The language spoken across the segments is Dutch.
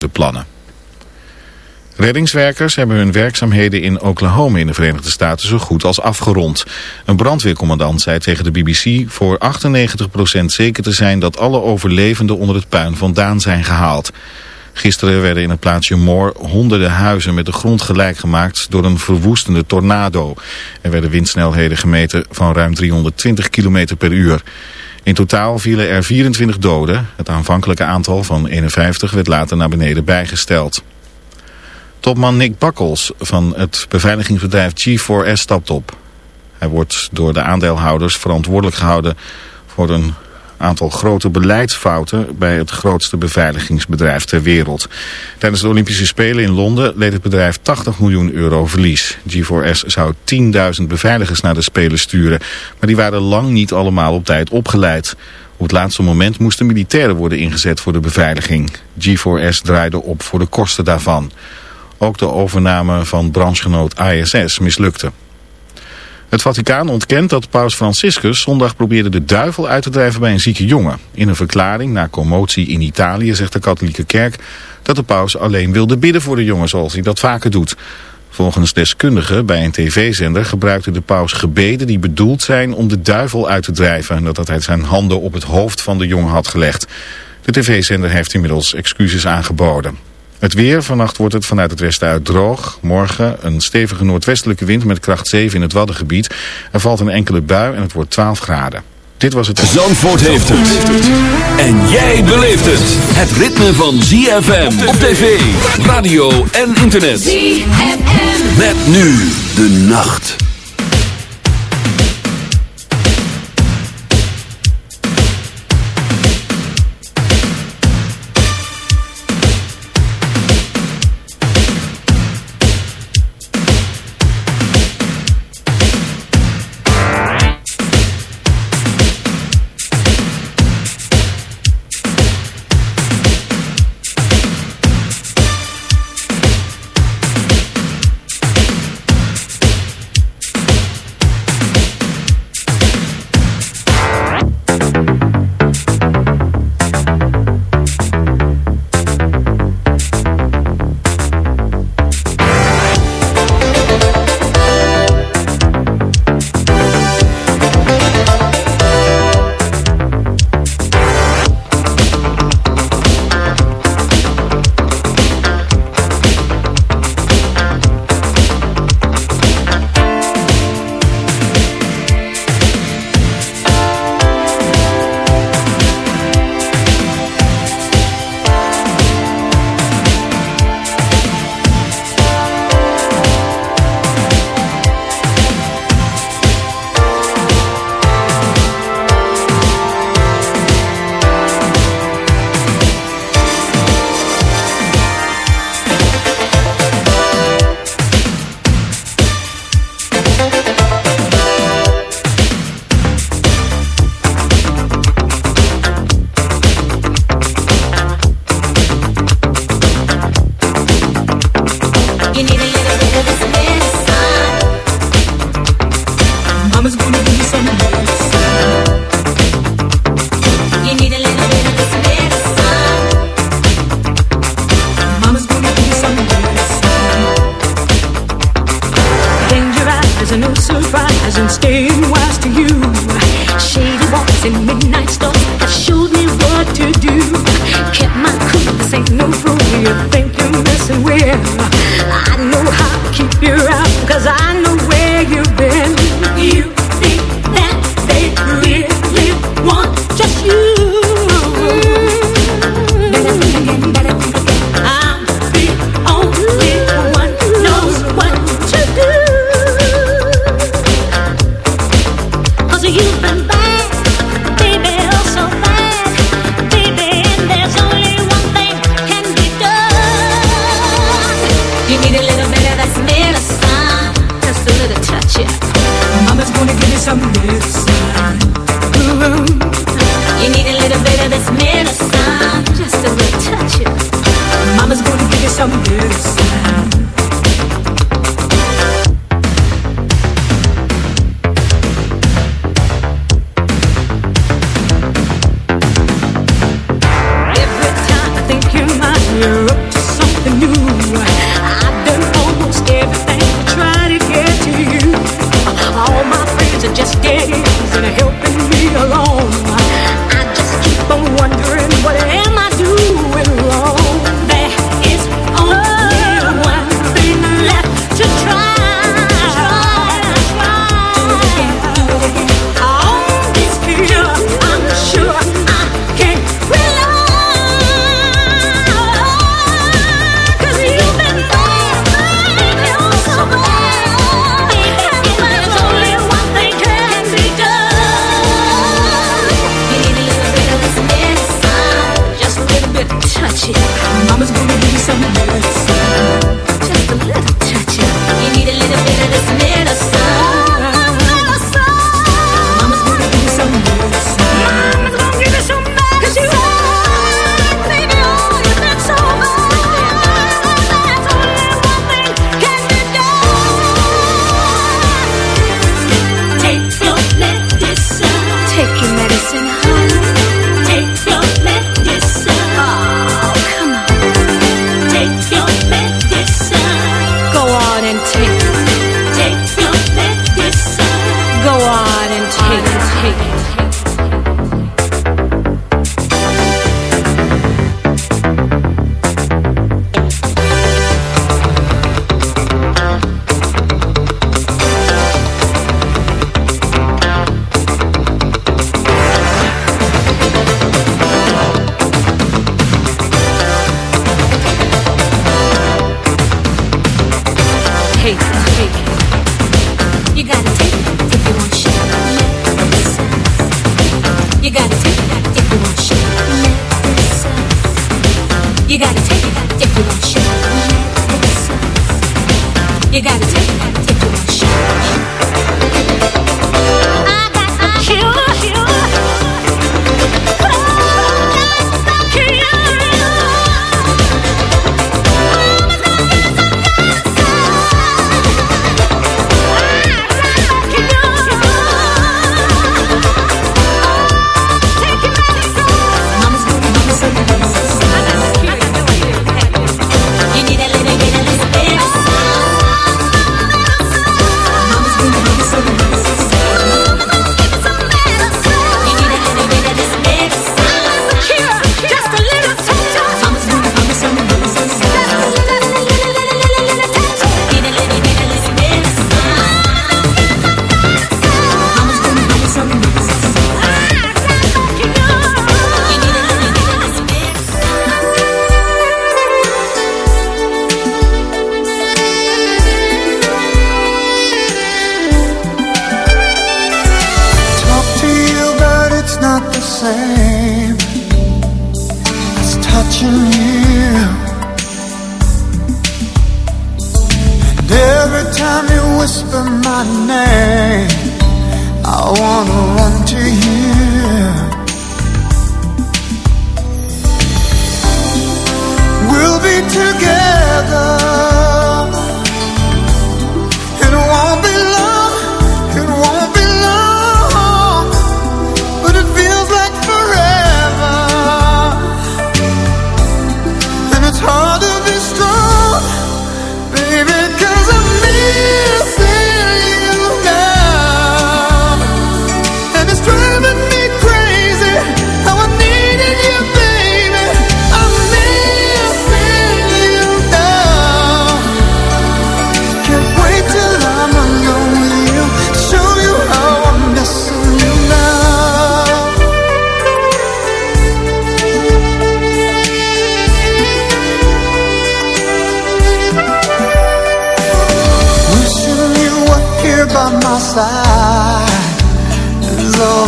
de plannen. Reddingswerkers hebben hun werkzaamheden in Oklahoma in de Verenigde Staten zo goed als afgerond. Een brandweercommandant zei tegen de BBC voor 98% zeker te zijn dat alle overlevenden onder het puin vandaan zijn gehaald. Gisteren werden in het plaatsje Moore honderden huizen met de grond gelijk gemaakt door een verwoestende tornado. Er werden windsnelheden gemeten van ruim 320 km per uur. In totaal vielen er 24 doden. Het aanvankelijke aantal van 51 werd later naar beneden bijgesteld. Topman Nick Bakkels van het beveiligingsbedrijf G4S stapt op. Hij wordt door de aandeelhouders verantwoordelijk gehouden voor een aantal grote beleidsfouten bij het grootste beveiligingsbedrijf ter wereld. Tijdens de Olympische Spelen in Londen leed het bedrijf 80 miljoen euro verlies. G4S zou 10.000 beveiligers naar de Spelen sturen, maar die waren lang niet allemaal op tijd opgeleid. Op het laatste moment moesten militairen worden ingezet voor de beveiliging. G4S draaide op voor de kosten daarvan. Ook de overname van branchegenoot ISS mislukte. Het Vaticaan ontkent dat paus Franciscus zondag probeerde de duivel uit te drijven bij een zieke jongen. In een verklaring na commotie in Italië zegt de katholieke kerk dat de paus alleen wilde bidden voor de jongen zoals hij dat vaker doet. Volgens deskundigen bij een tv-zender gebruikte de paus gebeden die bedoeld zijn om de duivel uit te drijven. Nadat hij zijn handen op het hoofd van de jongen had gelegd. De tv-zender heeft inmiddels excuses aangeboden. Het weer, vannacht wordt het vanuit het westen uit droog. Morgen een stevige noordwestelijke wind met kracht 7 in het Waddengebied. Er valt een enkele bui en het wordt 12 graden. Dit was het... Zandvoort heeft het. En jij beleeft het. Het ritme van ZFM op tv, radio en internet. ZFM. Met nu de nacht. and staying wise to you. Shady walks and midnight stars have showed me what to do. Kept my cool, this ain't no fool. You think you're messing with? I know how to keep you out, cause I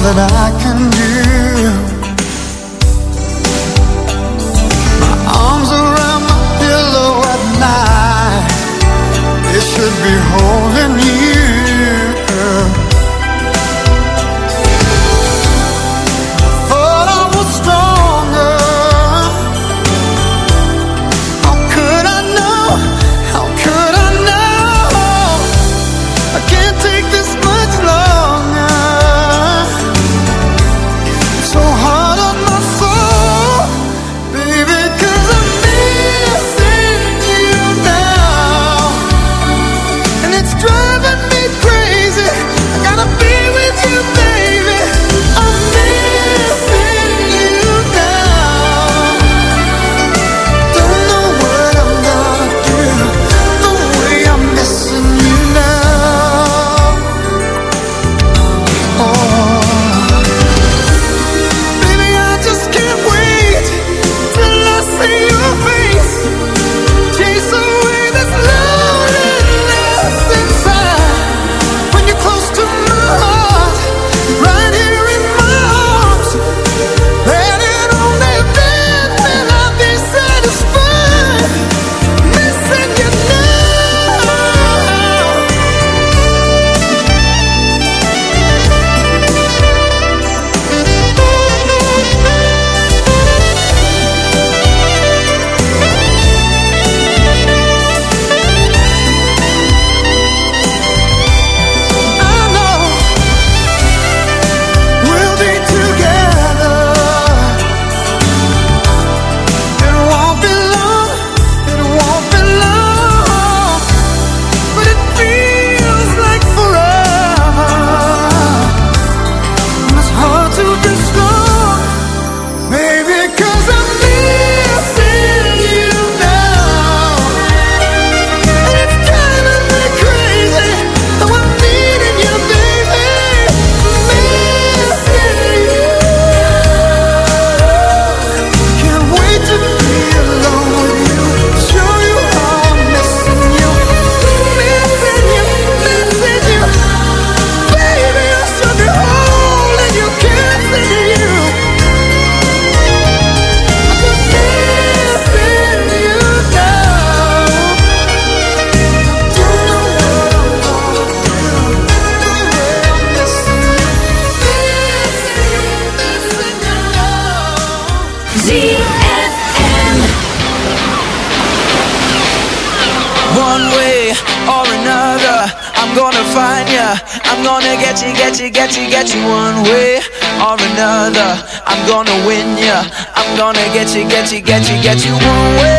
that I can do get you, get you, get you away.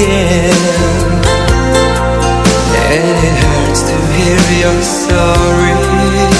again. And it hurts to hear you're sorry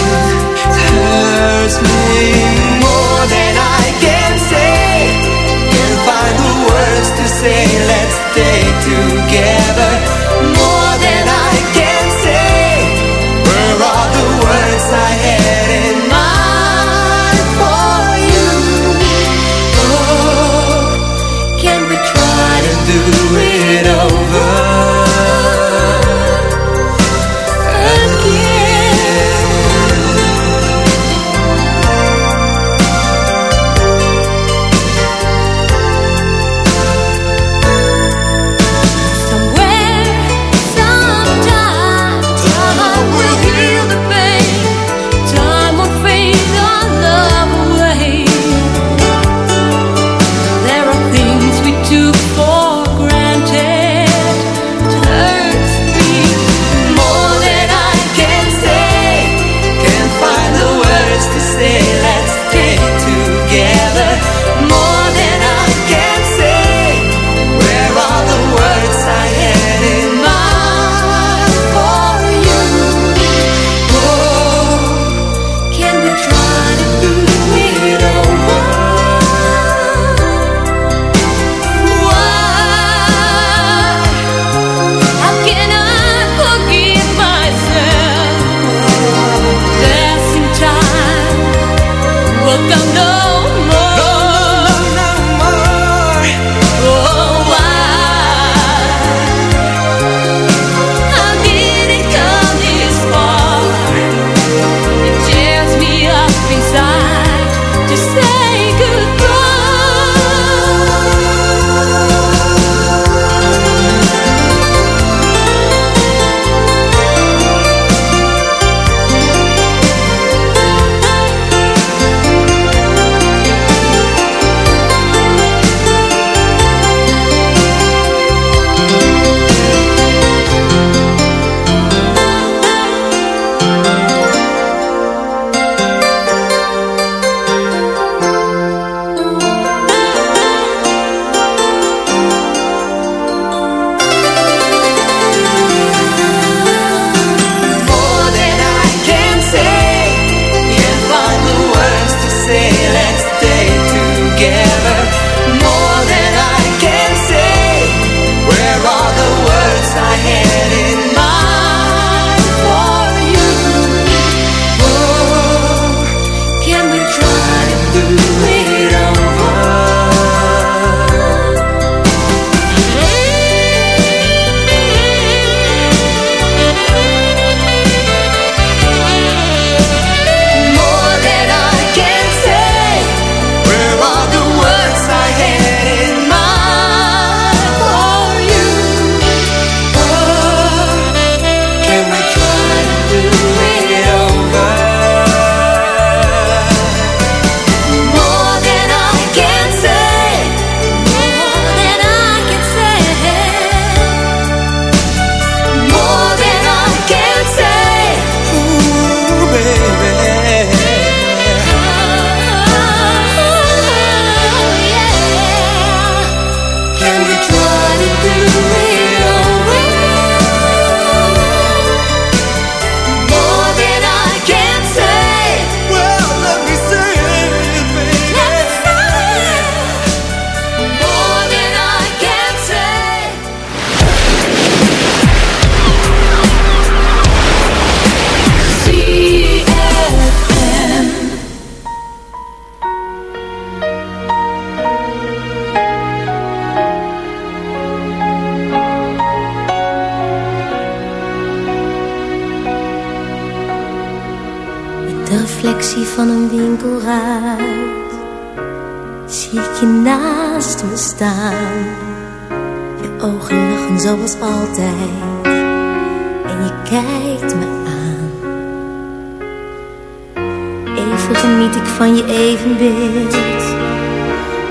Càng.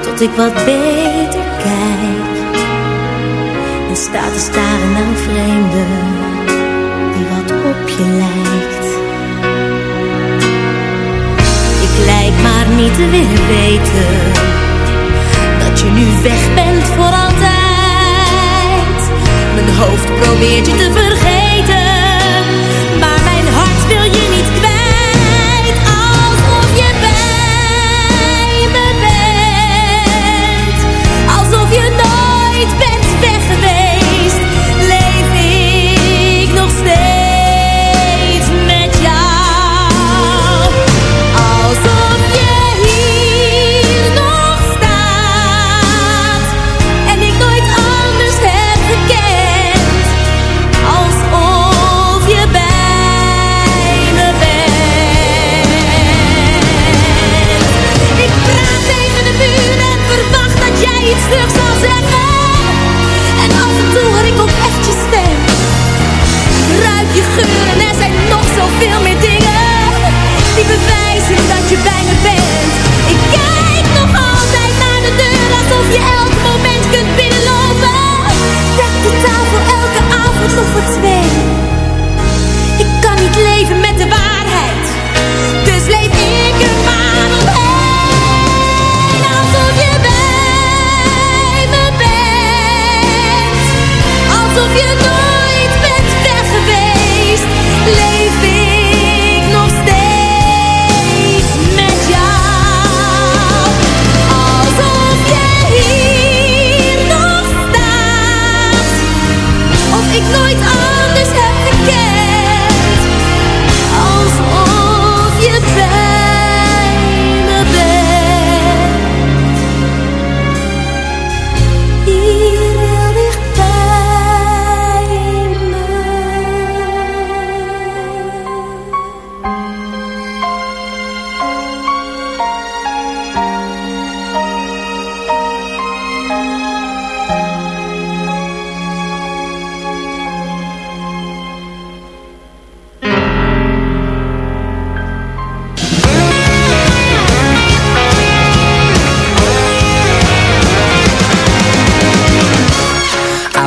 Tot ik wat beter kijk. En sta te staren naar een vreemde, die wat op je lijkt. Ik lijk maar niet te willen weten, dat je nu weg bent voor altijd. Mijn hoofd probeert je te vergeten,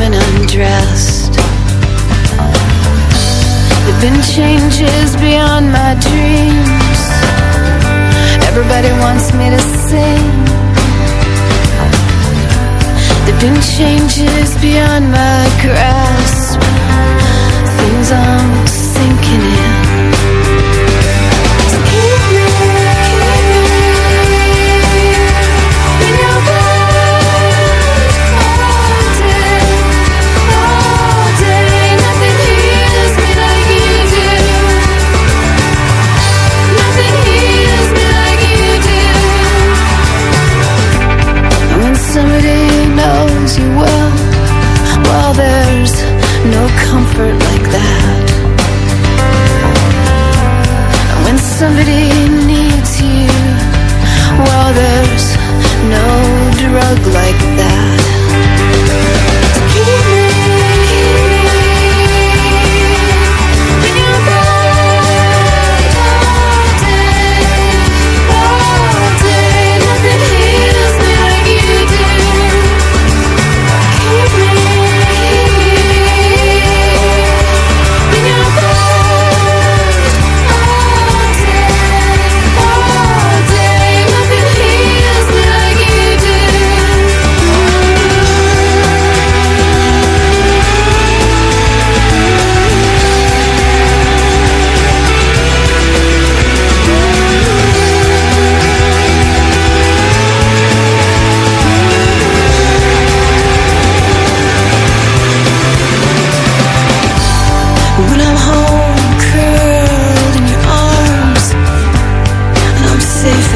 And undressed. There've been changes beyond my dreams. Everybody wants me to sing. There've been changes beyond my grasp. Things I'm hug like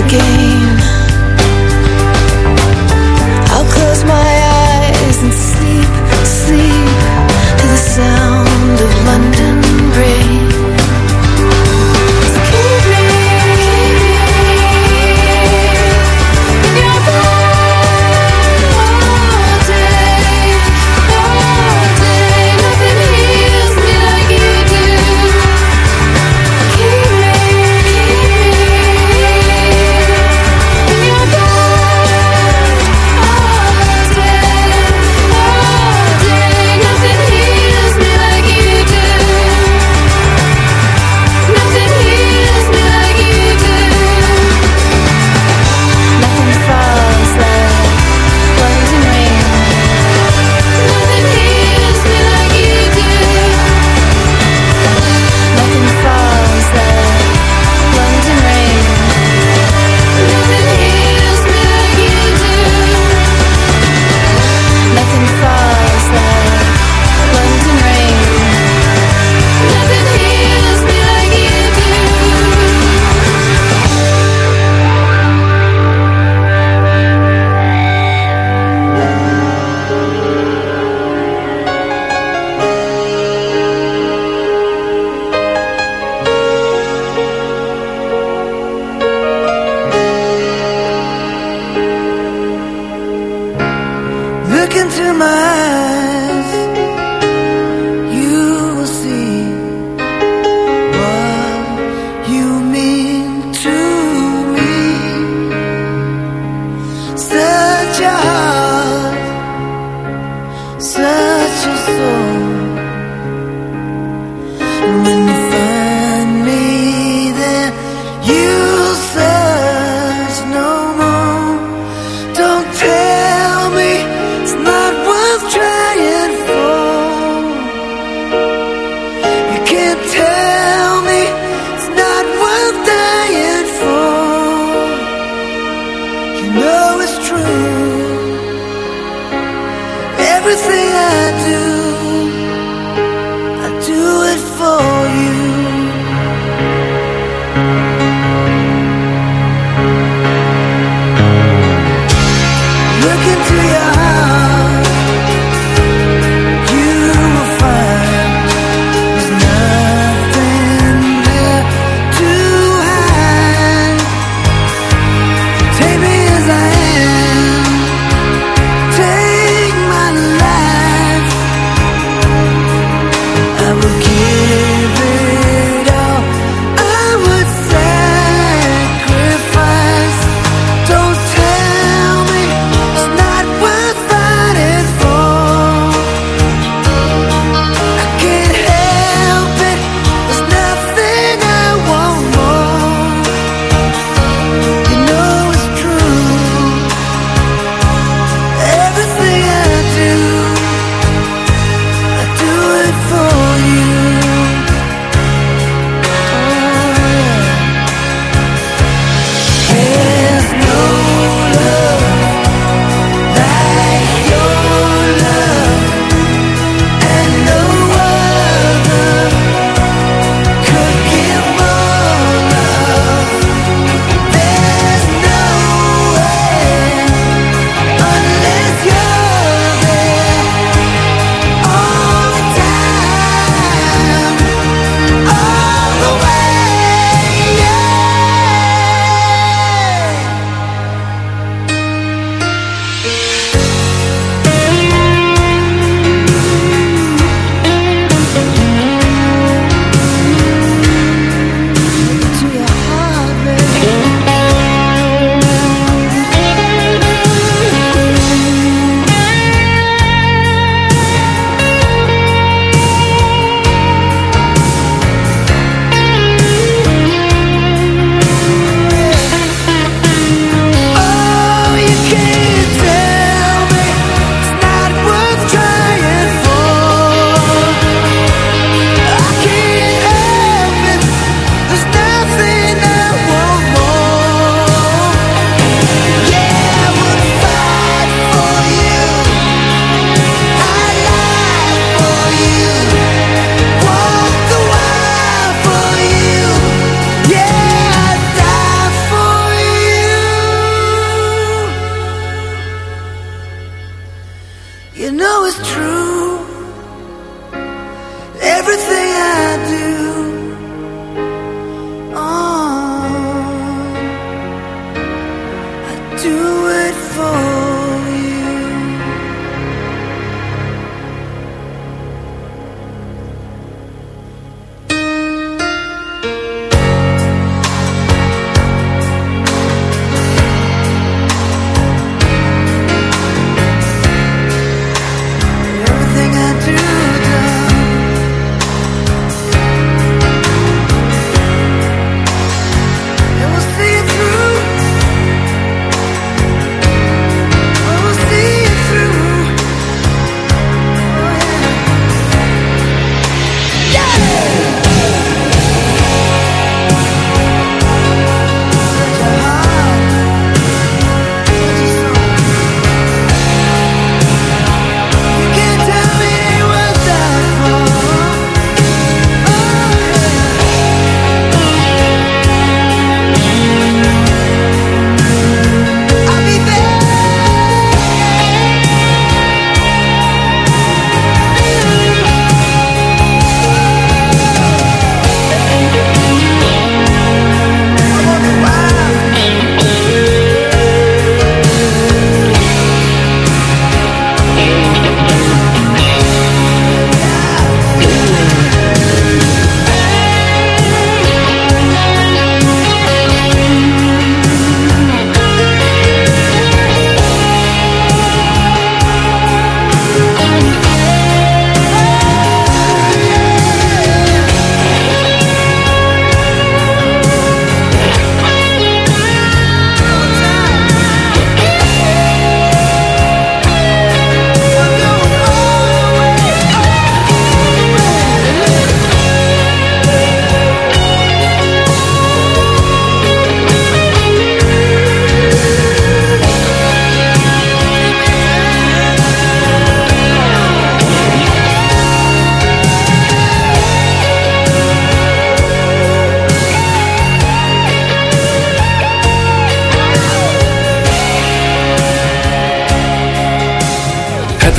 game. touch your soul.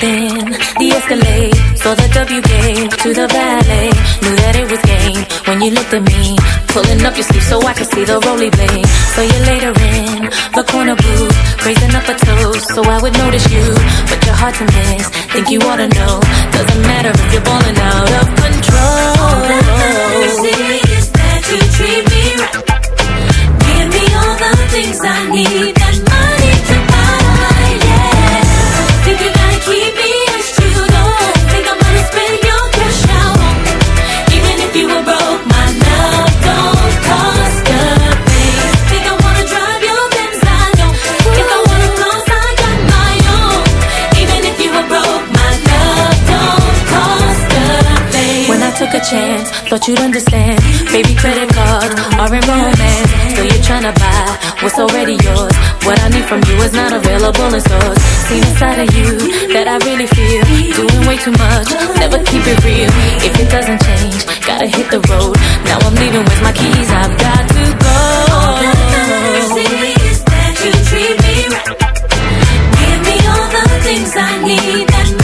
the Escalade, saw the WK to the ballet. Knew that it was game when you looked at me, pulling up your sleeve so I could see the roly blade. So you later in the corner booth, raising up a toast so I would notice you, but your heart's in mess. Think you ought to know? Doesn't matter if you're balling out of control. All that is that you treat me right. Give me all the things I need that my took a chance, thought you'd understand. Baby, credit cards are in romance. so you're trying to buy what's already yours. What I need from you is not available in stores. Seen inside of you that I really feel. Doing way too much, never keep it real. If it doesn't change, gotta hit the road. Now I'm leaving with my keys, I've got to go. All that matters is that you treat me right. Give me all the things I need.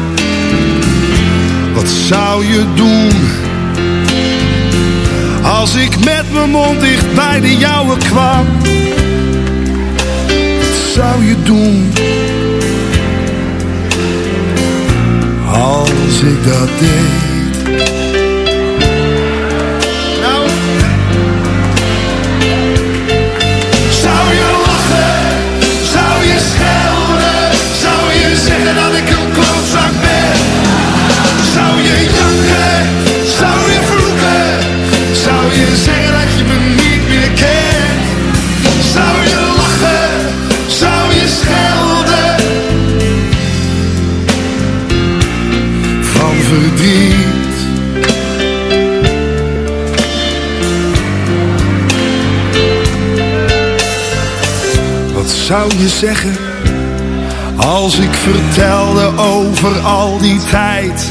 Wat zou je doen als ik met mijn mond dicht bij de jouwe kwam? Wat zou je doen als ik dat deed? Nou, Zou je lachen? Zou je schelden? Zou je zeggen dat ik een klootzak Zou je zeggen dat je me niet meer kent? Zou je lachen? Zou je schelden? Van verdriet Wat zou je zeggen als ik vertelde over al die tijd?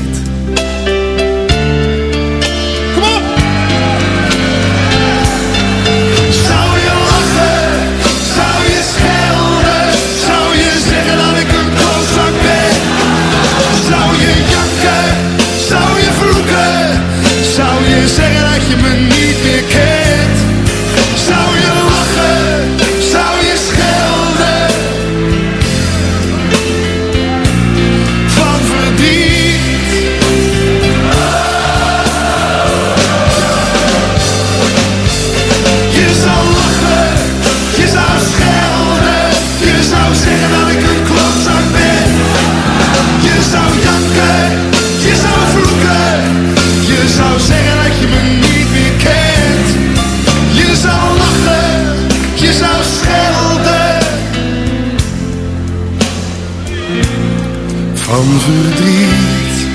Van verdriet.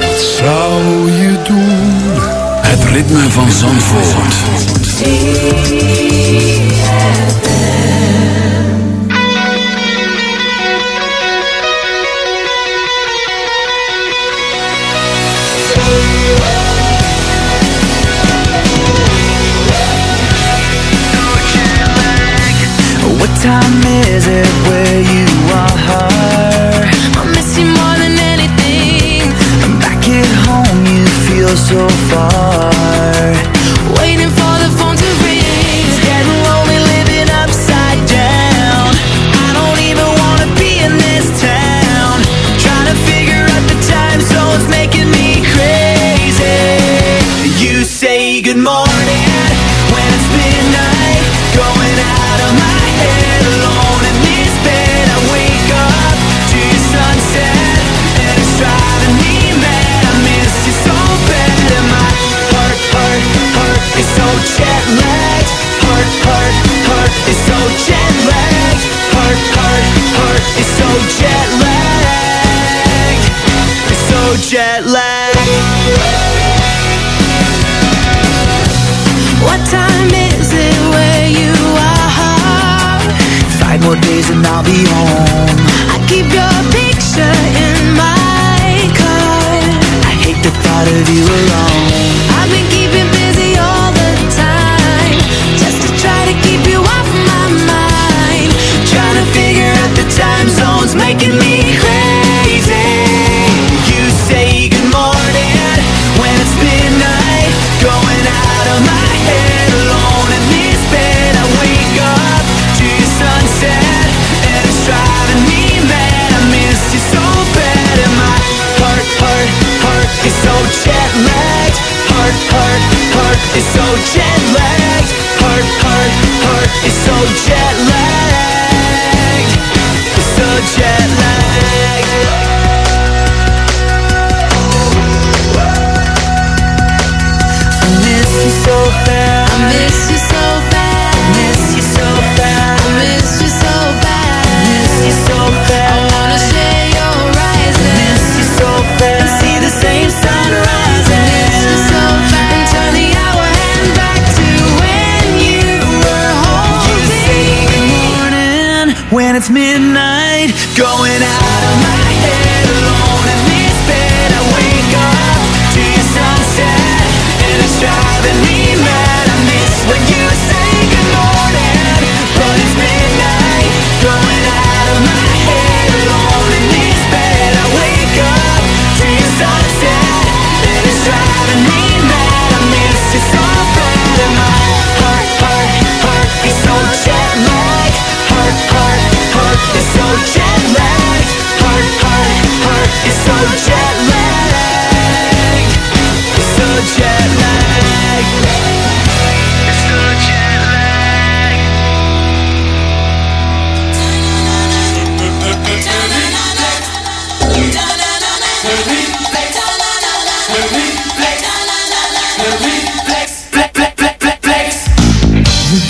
Wat zou je doen? Het ritme van Zandvoort. Time is it where you are? I miss you more than anything. I'm Back at home, you feel so far. Waiting for the phone to ring. It's getting lonely living upside down. I don't even wanna be in this town. Trying to figure out the time zones making me crazy. You say good morning is so jet lagged. Heart, heart, heart is so jet lagged. It's so jet lagged. What time is it where you are? Five more days and I'll be home. I keep your picture in my car. I hate the thought of you alone. I've been keeping busy all the time just to try to keep you off figure out the time zone's making me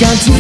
can't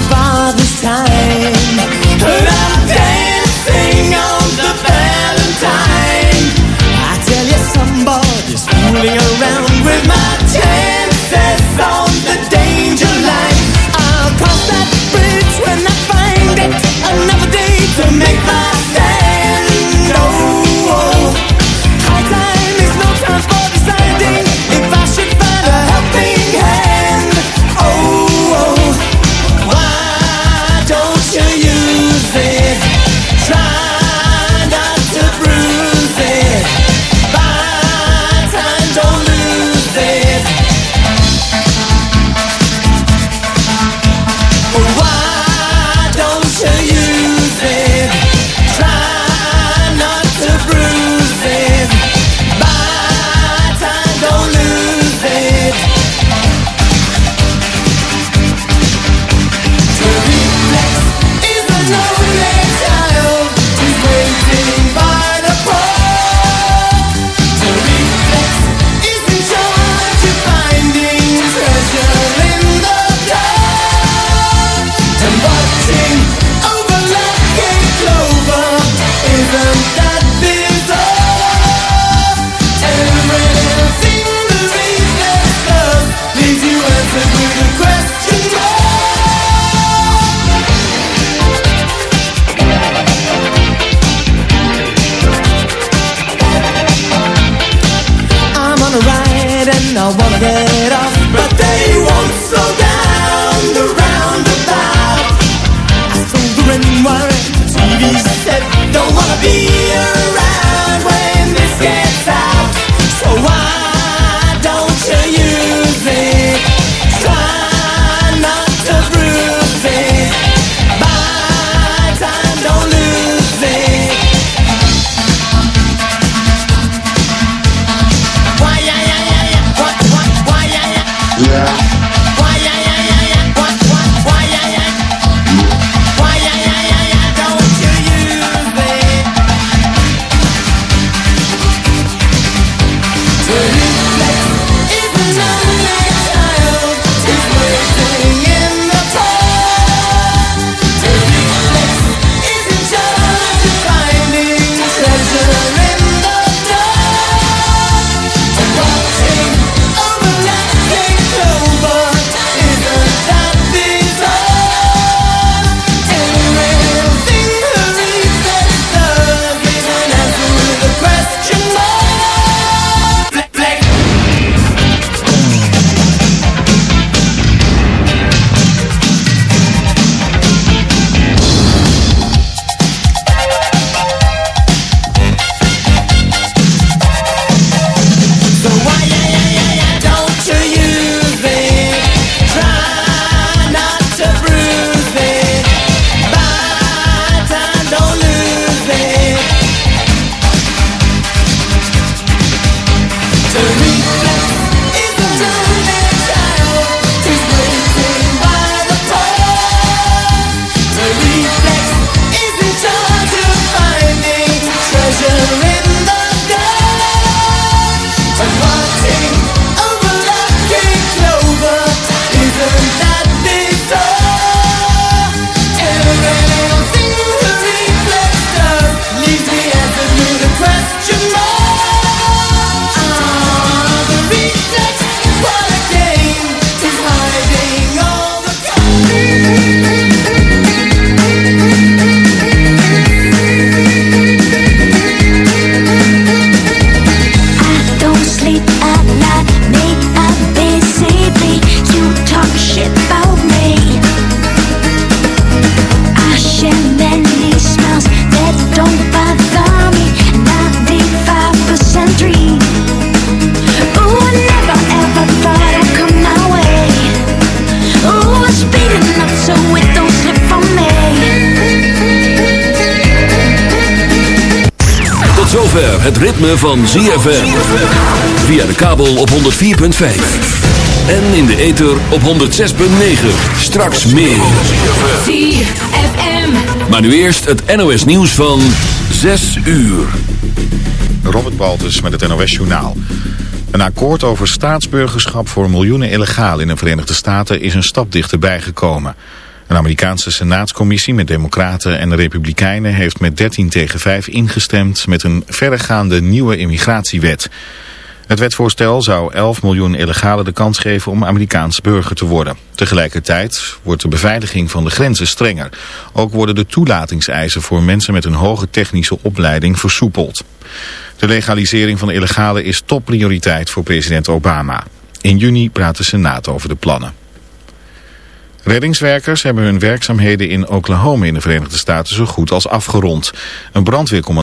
het ritme van ZFM. Via de kabel op 104.5. En in de ether op 106.9. Straks meer. ZFM. Maar nu eerst het NOS nieuws van 6 uur. Robert Baltus met het NOS Journaal. Een akkoord over staatsburgerschap voor miljoenen illegalen in de Verenigde Staten is een stap dichterbij gekomen. Een Amerikaanse senaatscommissie met democraten en republikeinen heeft met 13 tegen 5 ingestemd met een verregaande nieuwe immigratiewet. Het wetsvoorstel zou 11 miljoen illegalen de kans geven om Amerikaans burger te worden. Tegelijkertijd wordt de beveiliging van de grenzen strenger. Ook worden de toelatingseisen voor mensen met een hoge technische opleiding versoepeld. De legalisering van illegale is topprioriteit voor president Obama. In juni praat de Senaat over de plannen. Reddingswerkers hebben hun werkzaamheden in Oklahoma in de Verenigde Staten zo goed als afgerond. Een brandweercommandant